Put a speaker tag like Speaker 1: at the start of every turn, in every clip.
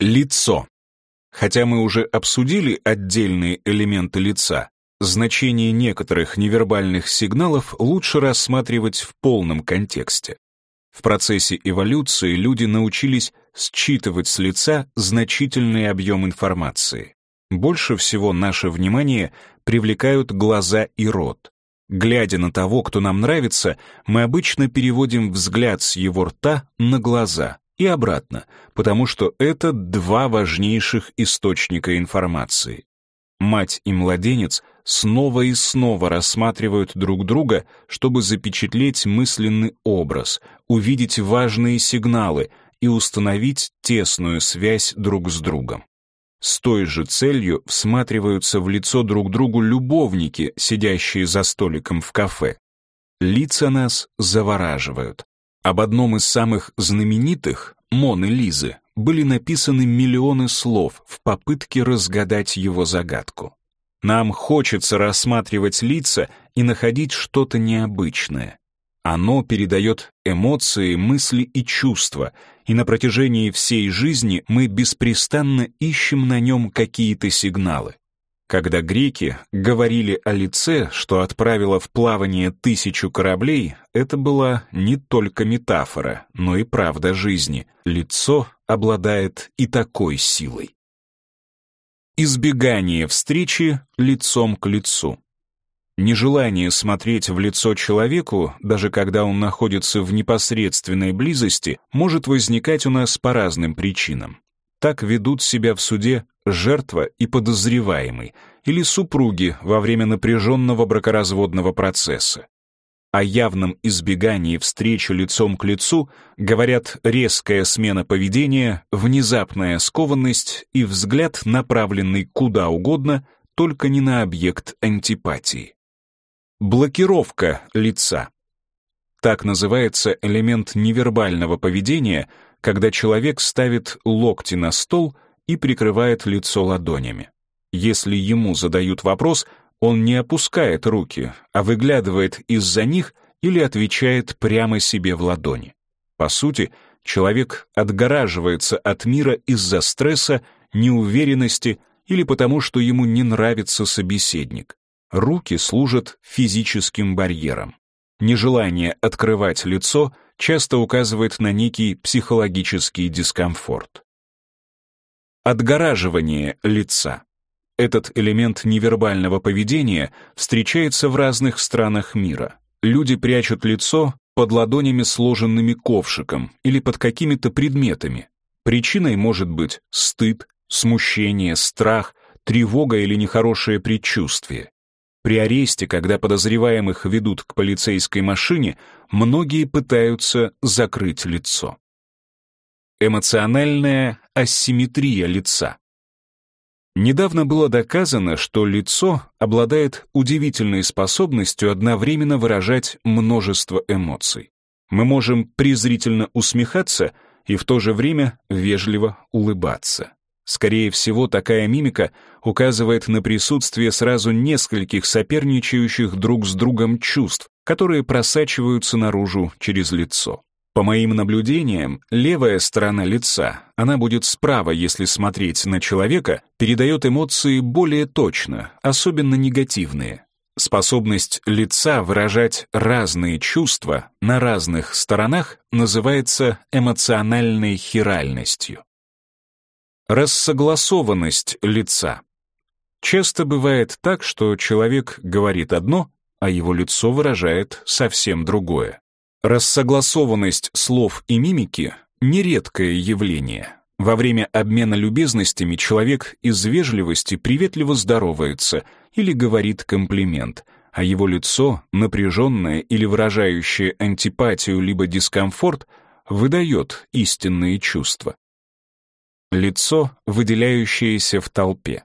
Speaker 1: Лицо. Хотя мы уже обсудили отдельные элементы лица, значение некоторых невербальных сигналов лучше рассматривать в полном контексте. В процессе эволюции люди научились считывать с лица значительный объем информации. Больше всего наше внимание привлекают глаза и рот. Глядя на того, кто нам нравится, мы обычно переводим взгляд с его рта на глаза и обратно, потому что это два важнейших источника информации. Мать и младенец снова и снова рассматривают друг друга, чтобы запечатлеть мысленный образ, увидеть важные сигналы и установить тесную связь друг с другом. С той же целью всматриваются в лицо друг другу любовники, сидящие за столиком в кафе. Лица нас завораживают. Об одном из самых знаменитых, Моны Лизы, были написаны миллионы слов в попытке разгадать его загадку. Нам хочется рассматривать лица и находить что-то необычное. Оно передает эмоции, мысли и чувства, и на протяжении всей жизни мы беспрестанно ищем на нем какие-то сигналы. Когда греки говорили о лице, что отправило в плавание тысячу кораблей, это была не только метафора, но и правда жизни. Лицо обладает и такой силой. Избегание встречи лицом к лицу. Нежелание смотреть в лицо человеку, даже когда он находится в непосредственной близости, может возникать у нас по разным причинам. Так ведут себя в суде жертва и подозреваемый, или супруги во время напряженного бракоразводного процесса. О явном избегании встречи лицом к лицу говорят резкая смена поведения, внезапная скованность и взгляд, направленный куда угодно, только не на объект антипатии. Блокировка лица. Так называется элемент невербального поведения, когда человек ставит локти на стол и прикрывает лицо ладонями. Если ему задают вопрос — он не опускает руки, а выглядывает из-за них или отвечает прямо себе в ладони. По сути, человек отгораживается от мира из-за стресса, неуверенности или потому, что ему не нравится собеседник. Руки служат физическим барьером. Нежелание открывать лицо часто указывает на некий психологический дискомфорт. Отгораживание лица. Этот элемент невербального поведения встречается в разных странах мира. Люди прячут лицо под ладонями сложенными ковшиком или под какими-то предметами. Причиной может быть стыд, смущение, страх, тревога или нехорошее предчувствие. При аресте, когда подозреваемых ведут к полицейской машине, многие пытаются закрыть лицо. Эмоциональная асимметрия лица. Недавно было доказано, что лицо обладает удивительной способностью одновременно выражать множество эмоций. Мы можем презрительно усмехаться и в то же время вежливо улыбаться. Скорее всего, такая мимика указывает на присутствие сразу нескольких соперничающих друг с другом чувств, которые просачиваются наружу через лицо. По моим наблюдениям, левая сторона лица, она будет справа, если смотреть на человека, передает эмоции более точно, особенно негативные. Способность лица выражать разные чувства на разных сторонах называется эмоциональной хиральностью. Рассогласованность лица. Часто бывает так, что человек говорит одно, а его лицо выражает совсем другое. Рассогласованность слов и мимики — нередкое явление. Во время обмена любезностями человек из вежливости приветливо здоровается или говорит комплимент, а его лицо, напряженное или выражающее антипатию либо дискомфорт, выдает истинные чувства. Лицо, выделяющееся в толпе.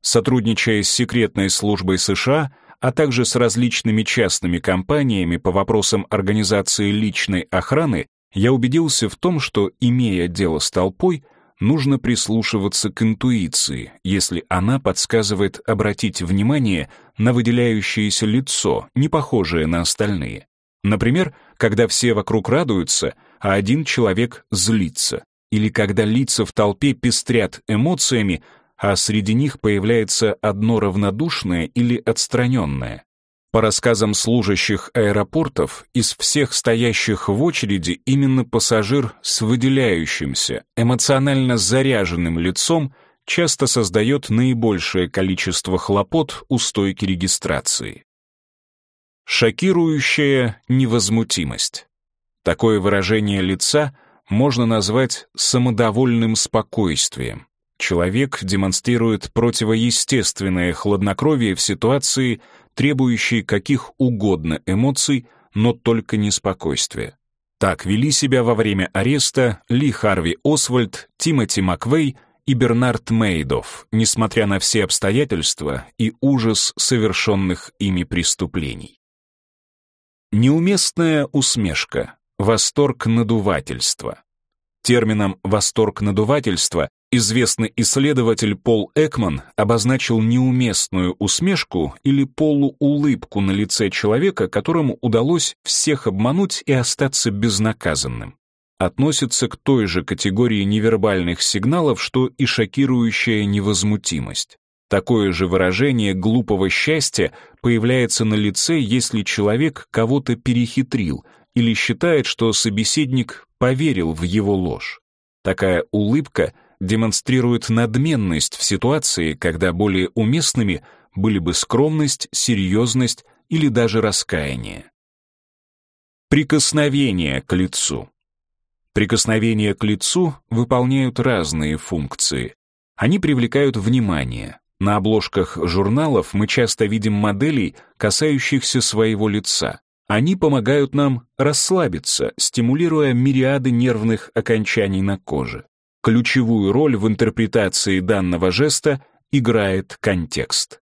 Speaker 1: Сотрудничая с секретной службой США, а также с различными частными компаниями по вопросам организации личной охраны, я убедился в том, что, имея дело с толпой, нужно прислушиваться к интуиции, если она подсказывает обратить внимание на выделяющееся лицо, не похожее на остальные. Например, когда все вокруг радуются, а один человек злится. или когда лица в толпе пестрят эмоциями, а среди них появляется одно равнодушное или отстраненное. По рассказам служащих аэропортов, из всех стоящих в очереди именно пассажир с выделяющимся, эмоционально заряженным лицом часто создает наибольшее количество хлопот у стойки регистрации. Шокирующая невозмутимость. Такое выражение лица можно назвать самодовольным спокойствием. Человек демонстрирует противоестественное хладнокровие в ситуации, требующей каких угодно эмоций, но только не спокойствия. Так вели себя во время ареста Ли Харви Освальд, Тимоти Маквей и Бернард Мейдов, несмотря на все обстоятельства и ужас совершенных ими преступлений. Неуместная усмешка, восторг надувательства. Термином «восторг надувательства» Известный исследователь Пол Экман обозначил неуместную усмешку или полуулыбку на лице человека, которому удалось всех обмануть и остаться безнаказанным. Относится к той же категории невербальных сигналов, что и шокирующая невозмутимость. Такое же выражение глупого счастья появляется на лице, если человек кого-то перехитрил или считает, что собеседник поверил в его ложь. Такая улыбка — демонстрирует надменность в ситуации, когда более уместными были бы скромность, серьезность или даже раскаяние. Прикосновение к лицу. Прикосновения к лицу выполняют разные функции. Они привлекают внимание. На обложках журналов мы часто видим моделей, касающихся своего лица. Они помогают нам расслабиться, стимулируя мириады нервных окончаний на коже. Ключевую роль в интерпретации данного жеста играет контекст.